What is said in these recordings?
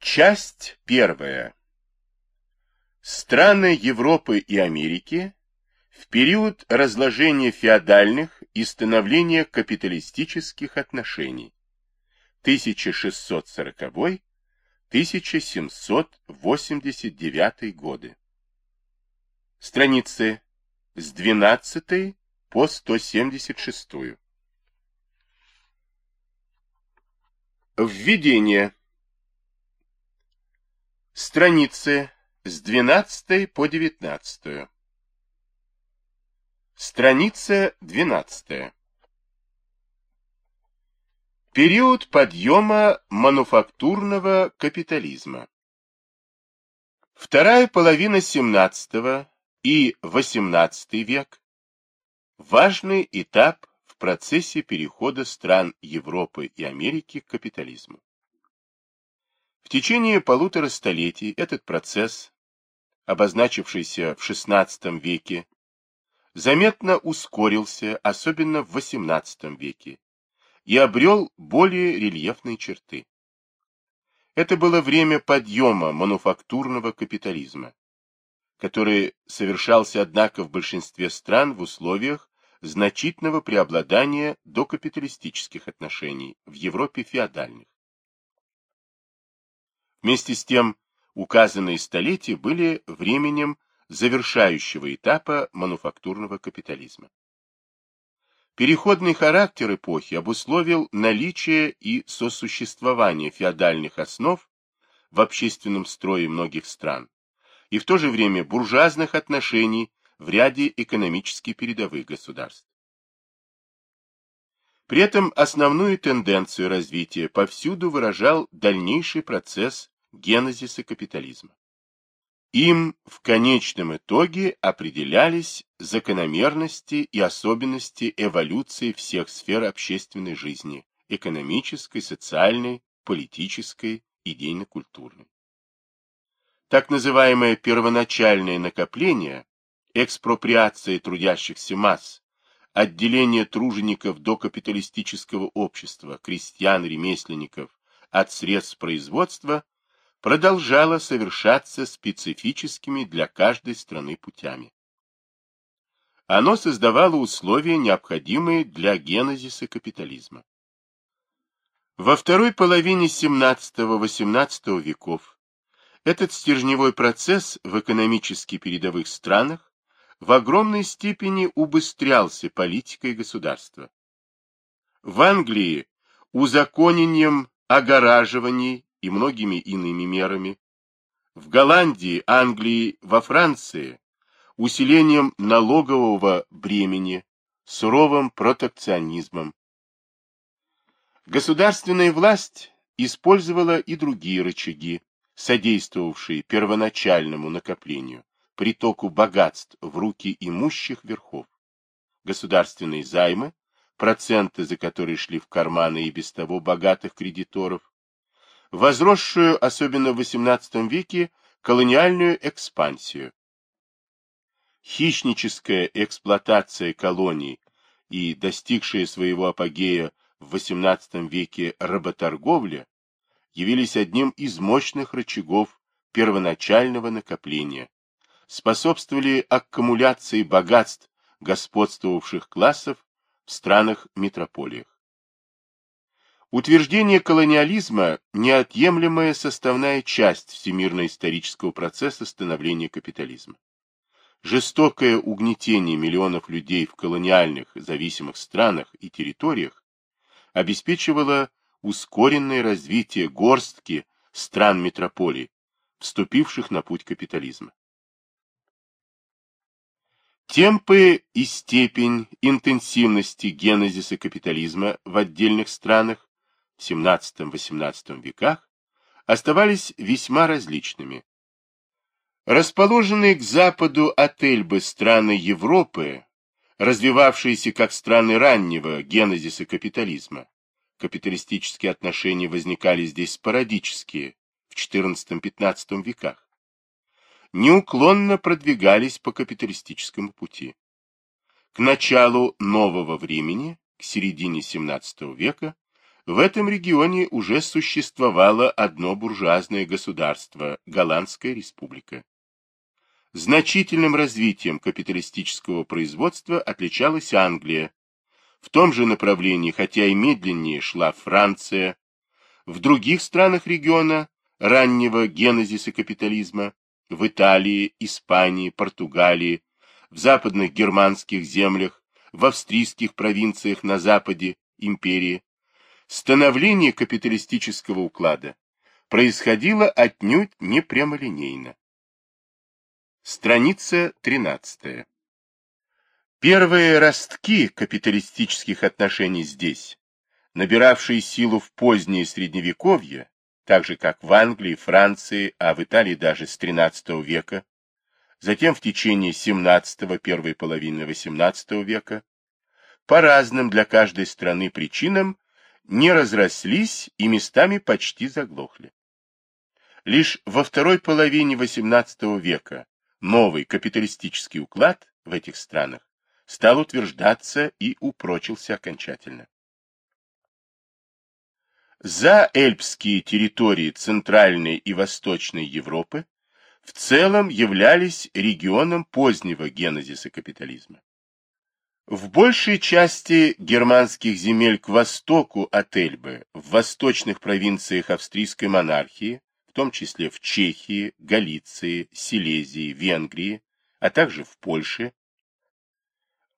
Часть первая. Страны Европы и Америки в период разложения феодальных и становления капиталистических отношений 1640-1789 годы. Страницы с 12 по 176. Введение. Страницы с 12 по 19. Страница 12. Период подъема мануфактурного капитализма. Вторая половина 17 и 18 век – важный этап в процессе перехода стран Европы и Америки к капитализму. В течение полутора столетий этот процесс, обозначившийся в XVI веке, заметно ускорился, особенно в XVIII веке, и обрел более рельефные черты. Это было время подъема мануфактурного капитализма, который совершался, однако, в большинстве стран в условиях значительного преобладания докапиталистических отношений в Европе феодальных. Вместе с тем, указанные столетия были временем завершающего этапа мануфактурного капитализма. Переходный характер эпохи обусловил наличие и сосуществование феодальных основ в общественном строе многих стран и в то же время буржуазных отношений в ряде экономически передовых государств. При этом основную тенденцию развития повсюду выражал дальнейший процесс генезиса капитализма. Им в конечном итоге определялись закономерности и особенности эволюции всех сфер общественной жизни – экономической, социальной, политической, идейно-культурной. Так называемое первоначальное накопление, экспроприация трудящихся масс, отделение тружеников до капиталистического общества, крестьян-ремесленников от средств производства – продолжало совершаться специфическими для каждой страны путями. Оно создавало условия, необходимые для генезиса капитализма. Во второй половине 17-18 веков этот стержневой процесс в экономически передовых странах в огромной степени убыстрялся политикой государства. В Англии узаконением огораживаний и многими иными мерами, в Голландии, Англии, во Франции усилением налогового бремени, суровым протекционизмом. Государственная власть использовала и другие рычаги, содействовавшие первоначальному накоплению, притоку богатств в руки имущих верхов. Государственные займы, проценты за которые шли в карманы и без того богатых кредиторов, возросшую, особенно в XVIII веке, колониальную экспансию. Хищническая эксплуатация колоний и достигшая своего апогея в XVIII веке работорговля явились одним из мощных рычагов первоначального накопления, способствовали аккумуляции богатств господствовавших классов в странах-метрополиях. Утверждение колониализма – неотъемлемая составная часть всемирно-исторического процесса становления капитализма. Жестокое угнетение миллионов людей в колониальных зависимых странах и территориях обеспечивало ускоренное развитие горстки стран-метрополий, вступивших на путь капитализма. Темпы и степень интенсивности генезиса капитализма в отдельных странах XVII-XVIII веках оставались весьма различными. Расположенные к западу от Эльбы страны Европы, развивавшиеся как страны раннего генезиса капитализма, капиталистические отношения возникали здесь спорадически в XIV-XV веках, неуклонно продвигались по капиталистическому пути. К началу нового времени, к середине XVII века, в этом регионе уже существовало одно буржуазное государство – Голландская республика. Значительным развитием капиталистического производства отличалась Англия. В том же направлении, хотя и медленнее, шла Франция. В других странах региона раннего генезиса капитализма – в Италии, Испании, Португалии, в западных германских землях, в австрийских провинциях на западе империи становление капиталистического уклада происходило отнюдь не прямолинейно. Страница 13. Первые ростки капиталистических отношений здесь, набиравшие силу в позднее Средневековье, так же как в Англии, Франции, а в Италии даже с XIII века, затем в течение XVII, первой половины XVIII века, по разным для каждой страны причинам не разрослись и местами почти заглохли. Лишь во второй половине XVIII века новый капиталистический уклад в этих странах стал утверждаться и упрочился окончательно. За эльпские территории Центральной и Восточной Европы в целом являлись регионом позднего генезиса капитализма. В большей части германских земель к востоку от Эльбы, в восточных провинциях австрийской монархии, в том числе в Чехии, Галиции, Силезии, Венгрии, а также в Польше,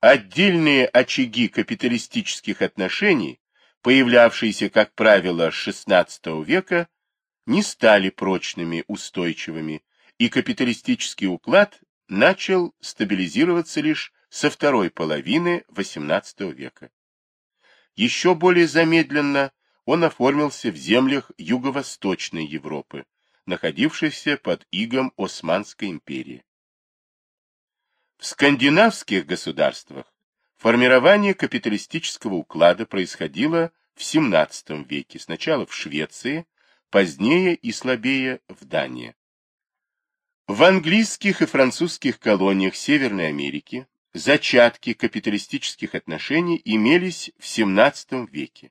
отдельные очаги капиталистических отношений, появлявшиеся, как правило, с XVI века, не стали прочными, устойчивыми, и капиталистический уклад начал стабилизироваться лишь со второй половины XVIII века. Еще более замедленно он оформился в землях Юго-Восточной Европы, находившихся под игом Османской империи. В скандинавских государствах формирование капиталистического уклада происходило в XVII веке, сначала в Швеции, позднее и слабее в Дании. В английских и французских колониях Северной Америки Зачатки капиталистических отношений имелись в XVII веке.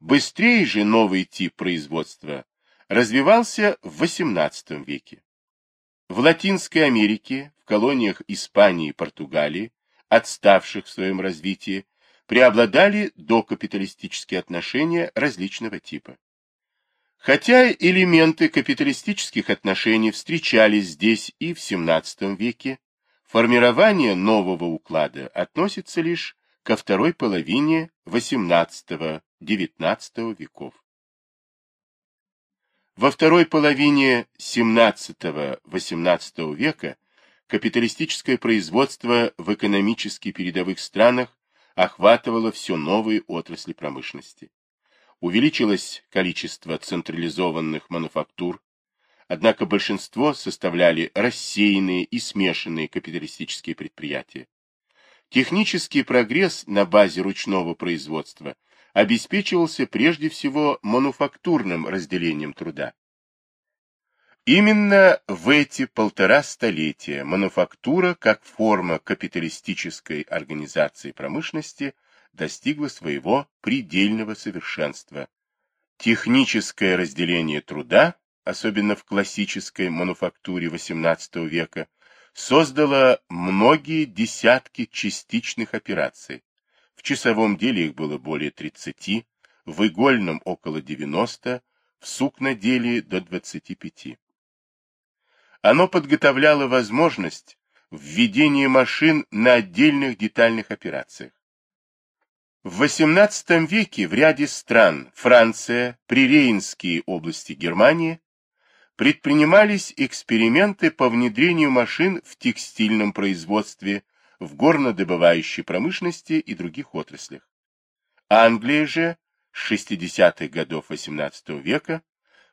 Быстрее же новый тип производства развивался в XVIII веке. В Латинской Америке, в колониях Испании и Португалии, отставших в своем развитии, преобладали докапиталистические отношения различного типа. Хотя элементы капиталистических отношений встречались здесь и в XVII веке, Формирование нового уклада относится лишь ко второй половине XVIII-XIX веков. Во второй половине XVII-XVIII века капиталистическое производство в экономически передовых странах охватывало все новые отрасли промышленности. Увеличилось количество централизованных мануфактур, однако большинство составляли рассеянные и смешанные капиталистические предприятия. Технический прогресс на базе ручного производства обеспечивался прежде всего мануфактурным разделением труда. Именно в эти полтора столетия мануфактура как форма капиталистической организации промышленности достигла своего предельного совершенства. Техническое разделение труда особенно в классической мануфактуре XVIII века, создала многие десятки частичных операций. В часовом деле их было более 30, в игольном около 90, в сукноделии до 25. Оно подготовляло возможность введения машин на отдельных детальных операциях. В XVIII веке в ряде стран Франция, Прирейнские области Германии предпринимались эксперименты по внедрению машин в текстильном производстве, в горнодобывающей промышленности и других отраслях. Англия же с 60-х годов XVIII века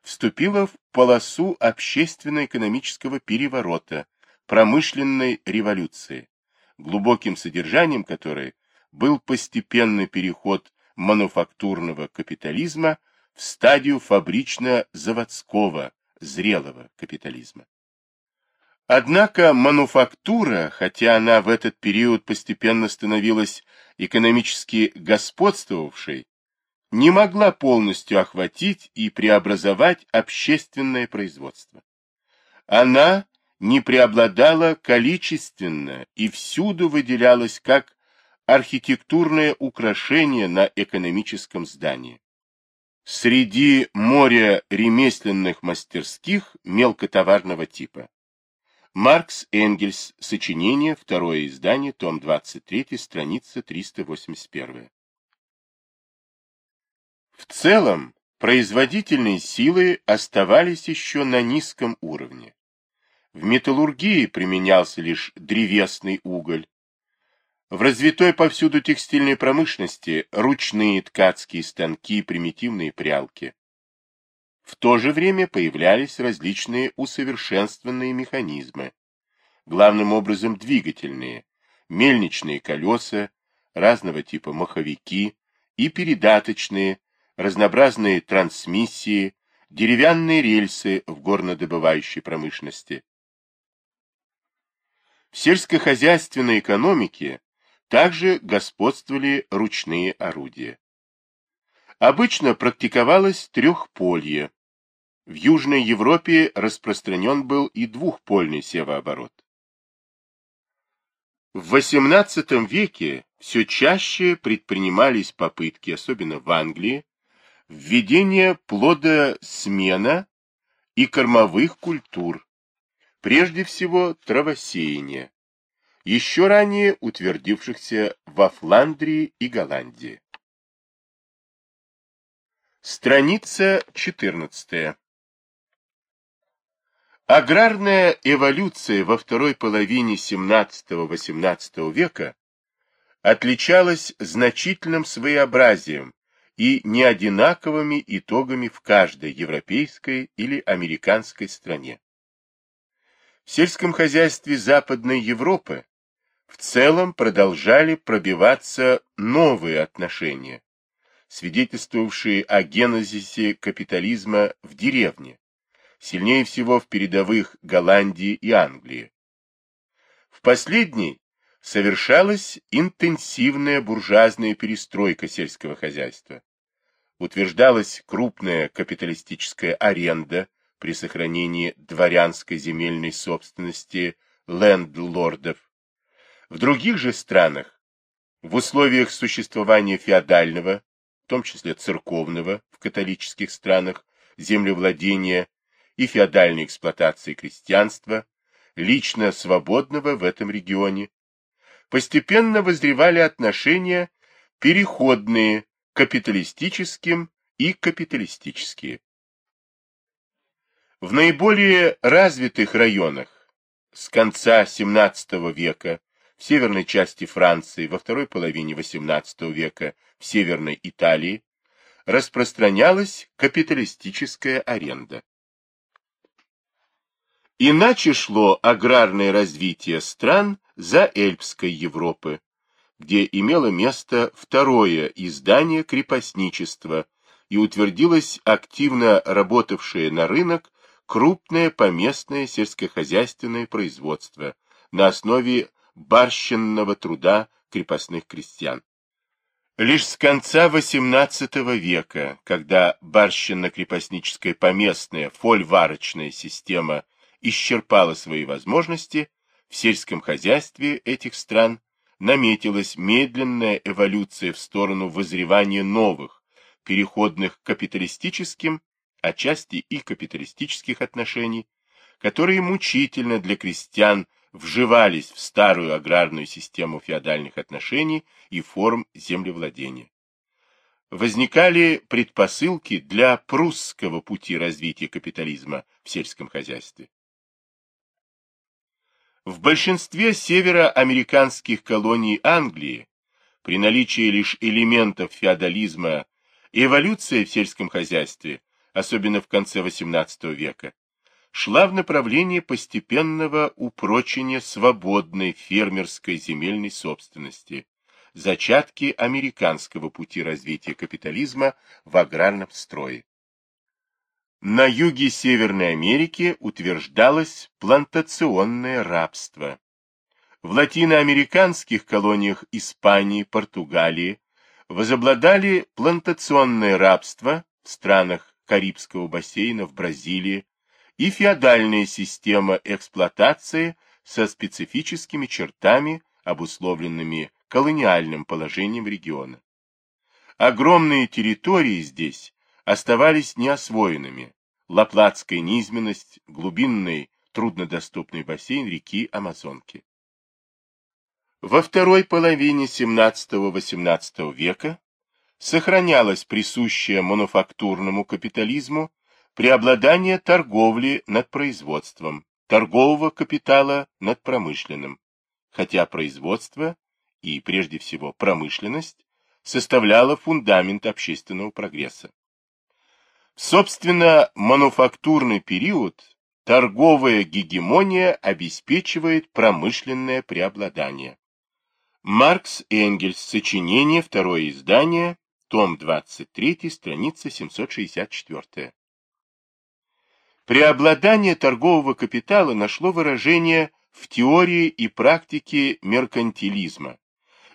вступила в полосу общественно-экономического переворота, промышленной революции, глубоким содержанием которой был постепенный переход мануфактурного капитализма в стадию фабрично-заводского, зрелого капитализма. Однако мануфактура, хотя она в этот период постепенно становилась экономически господствовавшей, не могла полностью охватить и преобразовать общественное производство. Она не преобладала количественно и всюду выделялась как архитектурное украшение на экономическом здании. Среди моря ремесленных мастерских мелкотоварного типа. Маркс Энгельс. Сочинение. Второе издание. Том 23. Страница 381. В целом, производительные силы оставались еще на низком уровне. В металлургии применялся лишь древесный уголь. В развитой повсюду текстильной промышленности ручные ткацкие станки, примитивные прялки. В то же время появлялись различные усовершенствованные механизмы, главным образом двигательные, мельничные колеса, разного типа маховики и передаточные, разнообразные трансмиссии, деревянные рельсы в горнодобывающей промышленности. В сельскохозяйственной экономике также господствовали ручные орудия. Обычно практиковалось трехполье. В Южной Европе распространен был и двухпольный севооборот. В XVIII веке все чаще предпринимались попытки, особенно в Англии, введения плодосмена и кормовых культур, прежде всего травосеяния, еще ранее утвердившихся во Фландрии и Голландии. Страница 14. Аграрная эволюция во второй половине XVII-XVIII века отличалась значительным своеобразием и неодинаковыми итогами в каждой европейской или американской стране. В сельском хозяйстве Западной Европы в целом продолжали пробиваться новые отношения, свидетельствовавшие о генезисе капитализма в деревне, сильнее всего в передовых Голландии и Англии. В последней совершалась интенсивная буржуазная перестройка сельского хозяйства. Утверждалась крупная капиталистическая аренда при сохранении дворянской земельной собственности лендлордов. В других же странах, в условиях существования феодального, в том числе церковного в католических странах, землевладения и феодальной эксплуатации крестьянства, лично свободного в этом регионе, постепенно возревали отношения переходные капиталистическим и капиталистические. В наиболее развитых районах с конца XVII века в северной части Франции, во второй половине XVIII века в Северной Италии распространялась капиталистическая аренда. Иначе шло аграрное развитие стран за Эльпской Европы, где имело место второе издание крепостничества и утвердилось активно работавшее на рынок крупное поместное сельскохозяйственное производство на основе барщинного труда крепостных крестьян. Лишь с конца XVIII века, когда барщинно-крепостническая поместная фольварочная система исчерпала свои возможности, в сельском хозяйстве этих стран наметилась медленная эволюция в сторону вызревания новых, переходных к капиталистическим, отчасти и капиталистических отношений, которые мучительно для крестьян вживались в старую аграрную систему феодальных отношений и форм землевладения. Возникали предпосылки для прусского пути развития капитализма в сельском хозяйстве. В большинстве североамериканских колоний Англии, при наличии лишь элементов феодализма, эволюция в сельском хозяйстве, особенно в конце XVIII века, шла в направлении постепенного упрочения свободной фермерской земельной собственности, зачатки американского пути развития капитализма в аграрном строе. На юге Северной Америки утверждалось плантационное рабство. В латиноамериканских колониях Испании, Португалии, возобладали плантационное рабство в странах Карибского бассейна в Бразилии и феодальная система эксплуатации со специфическими чертами, обусловленными колониальным положением региона. Огромные территории здесь оставались неосвоенными. Лаплатская низменность, глубинный, труднодоступный бассейн реки Амазонки. Во второй половине 17-18 века сохранялось присущее мануфактурному капитализму преобладание торговли над производством, торгового капитала над промышленным, хотя производство и, прежде всего, промышленность составляло фундамент общественного прогресса. Собственно, мануфактурный период торговая гегемония обеспечивает промышленное преобладание. Маркс Энгельс, сочинение, второе издание, том 23, страница 764. Преобладание торгового капитала нашло выражение в теории и практике меркантилизма.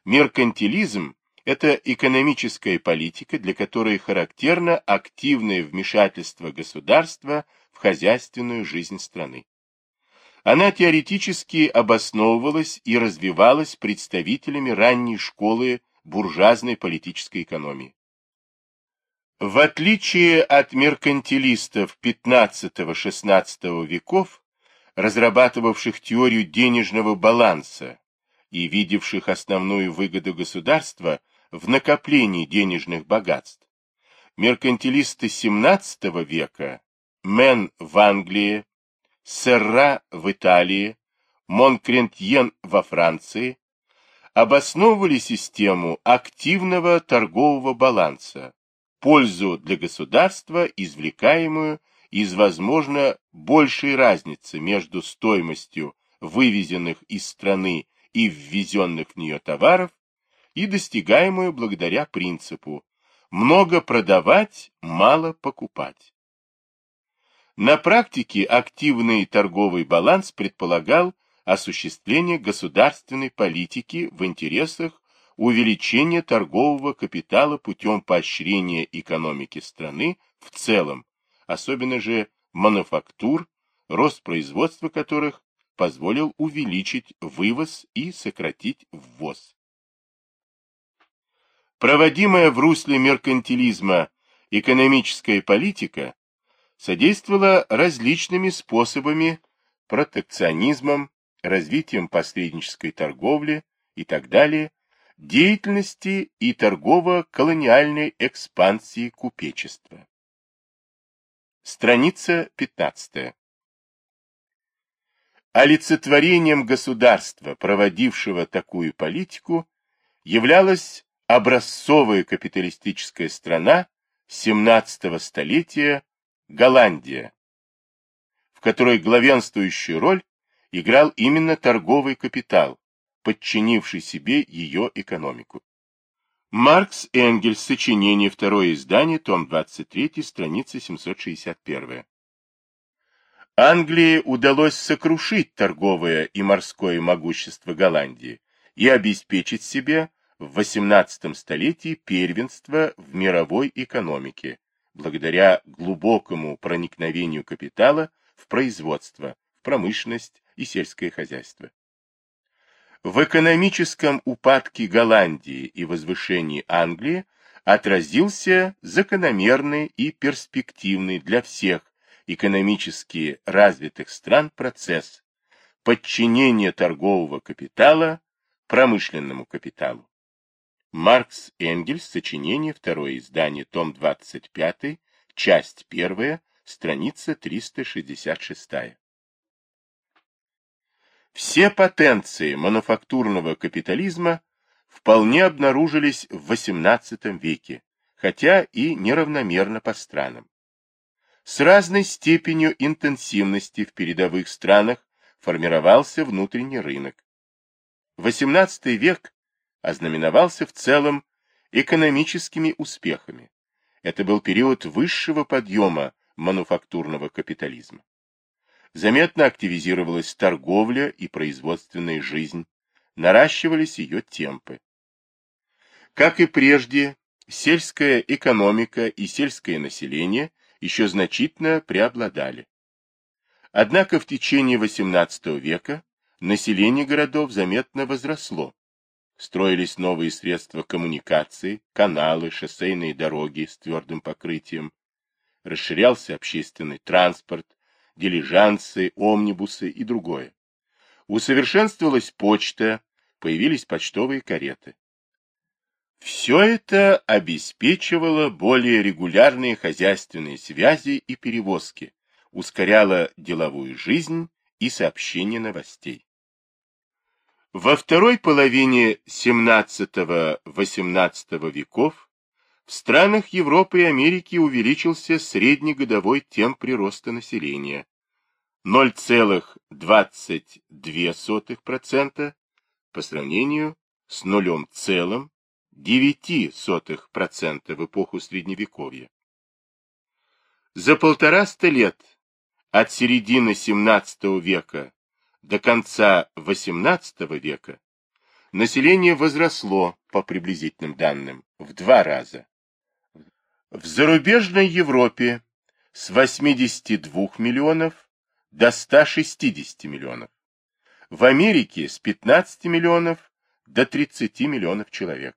Меркантилизм – это экономическая политика, для которой характерно активное вмешательство государства в хозяйственную жизнь страны. Она теоретически обосновывалась и развивалась представителями ранней школы буржуазной политической экономии. В отличие от меркантилистов XV-XVI веков, разрабатывавших теорию денежного баланса и видевших основную выгоду государства в накоплении денежных богатств, меркантилисты XVII века, Мен в Англии, Серра в Италии, Монкрентьен во Франции, обосновывали систему активного торгового баланса, пользу для государства, извлекаемую из, возможно, большей разницы между стоимостью вывезенных из страны и ввезенных в нее товаров и достигаемую благодаря принципу «много продавать, мало покупать». На практике активный торговый баланс предполагал осуществление государственной политики в интересах увеличения торгового капитала путем поощрения экономики страны в целом, особенно же мануфактур, рост производства которых позволил увеличить вывоз и сократить ввоз. Проводимая в русле меркантилизма экономическая политика содействовала различными способами, протекционизмом, развитием посреднической торговли и так далее, деятельности и торгово-колониальной экспансии купечества. Страница 15. Олицетворением государства, проводившего такую политику, являлась образцовая капиталистическая страна 17 столетия Голландия, в которой главенствующую роль играл именно торговый капитал, подчинивший себе ее экономику. Маркс Энгельс, сочинение, второе издание, том 23, страница 761. Англии удалось сокрушить торговое и морское могущество Голландии и обеспечить себе в XVIII столетии первенство в мировой экономике, благодаря глубокому проникновению капитала в производство, в промышленность и сельское хозяйство. В экономическом упадке Голландии и возвышении Англии отразился закономерный и перспективный для всех экономически развитых стран процесс подчинения торгового капитала промышленному капиталу. Маркс Энгельс, сочинение, второе издание, том 25, часть 1, страница 366. Все потенции мануфактурного капитализма вполне обнаружились в XVIII веке, хотя и неравномерно по странам. С разной степенью интенсивности в передовых странах формировался внутренний рынок. XVIII век ознаменовался в целом экономическими успехами. Это был период высшего подъема мануфактурного капитализма. Заметно активизировалась торговля и производственная жизнь, наращивались ее темпы. Как и прежде, сельская экономика и сельское население еще значительно преобладали. Однако в течение XVIII века население городов заметно возросло. Строились новые средства коммуникации, каналы, шоссейные дороги с твердым покрытием. Расширялся общественный транспорт, дилижансы, омнибусы и другое. Усовершенствовалась почта, появились почтовые кареты. Все это обеспечивало более регулярные хозяйственные связи и перевозки, ускоряло деловую жизнь и сообщение новостей. Во второй половине XVII-XVIII веков в странах Европы и Америки увеличился среднегодовой темп прироста населения 0,22% по сравнению с 0,9% в эпоху Средневековья. За полтораста лет от середины XVII века до конца XVIII века население возросло, по приблизительным данным, в два раза. В зарубежной Европе с 82 миллионов до 160 миллионов. В Америке с 15 миллионов до 30 миллионов человек.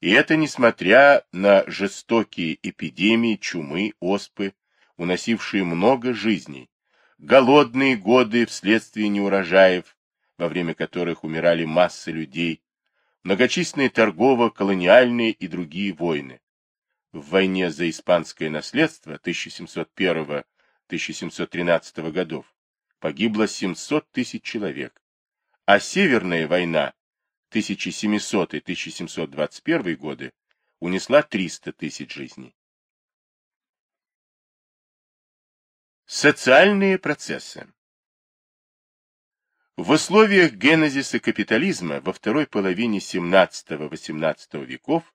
И это несмотря на жестокие эпидемии чумы, оспы, уносившие много жизней, голодные годы вследствие неурожаев, во время которых умирали массы людей, многочисленные торгово-колониальные и другие войны. В войне за испанское наследство 1701-1713 годов погибло 700 тысяч человек, а Северная война 1700-1721 годы унесла 300 тысяч жизней. Социальные процессы В условиях генезиса капитализма во второй половине 17-18 веков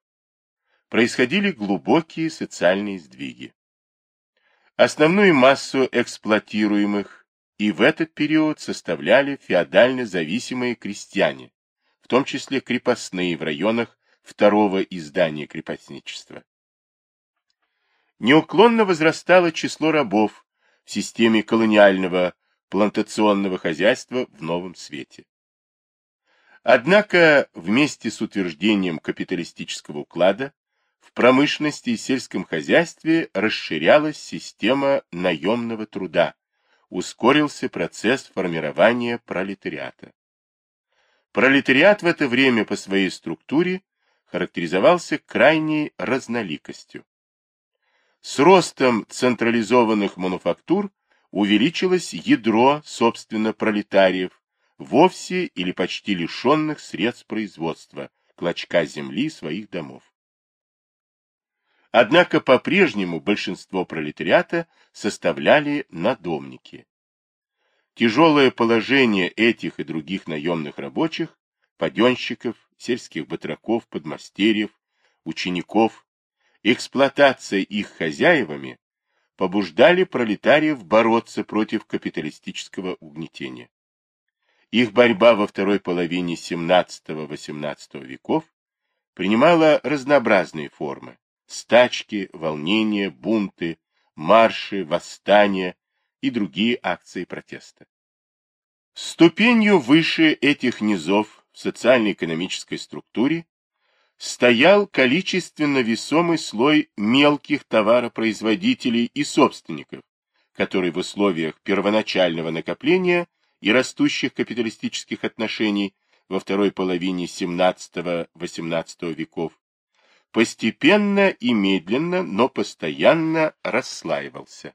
происходили глубокие социальные сдвиги. Основную массу эксплуатируемых и в этот период составляли феодально зависимые крестьяне, в том числе крепостные в районах второго издания крепостничества. Неуклонно возрастало число рабов в системе колониального плантационного хозяйства в новом свете. Однако вместе с утверждением капиталистического уклада в промышленности и сельском хозяйстве расширялась система наемного труда, ускорился процесс формирования пролетариата. Пролетариат в это время по своей структуре характеризовался крайней разноликостью. С ростом централизованных мануфактур увеличилось ядро, собственно, пролетариев, вовсе или почти лишенных средств производства, клочка земли своих домов. Однако по-прежнему большинство пролетариата составляли надомники. Тяжелое положение этих и других наемных рабочих, паденщиков, сельских батраков, подмастерьев, учеников, эксплуатация их хозяевами побуждали пролетариев бороться против капиталистического угнетения. Их борьба во второй половине XVII-XVIII веков принимала разнообразные формы – стачки, волнения, бунты, марши, восстания и другие акции протеста. Ступенью выше этих низов в социально-экономической структуре стоял количественно весомый слой мелких товаропроизводителей и собственников, который в условиях первоначального накопления и растущих капиталистических отношений во второй половине XVII-XVIII веков постепенно и медленно, но постоянно расслаивался.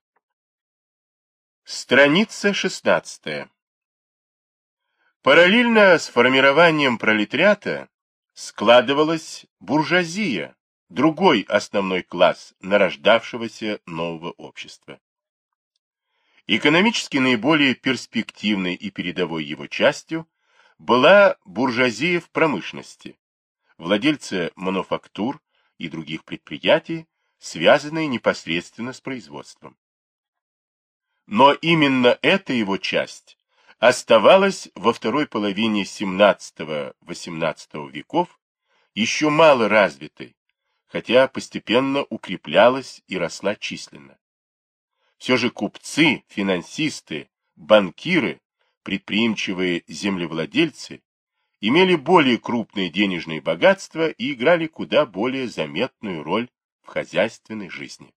Страница 16. Параллельно с формированием пролетариата складывалась буржуазия, другой основной класс нарождавшегося нового общества. Экономически наиболее перспективной и передовой его частью была буржуазия в промышленности, владельцы мануфактур и других предприятий, связанные непосредственно с производством. Но именно эта его часть оставалась во второй половине XVII-XVIII веков еще мало развитой, хотя постепенно укреплялась и росла численно. Все же купцы, финансисты, банкиры, предприимчивые землевладельцы имели более крупные денежные богатства и играли куда более заметную роль в хозяйственной жизни.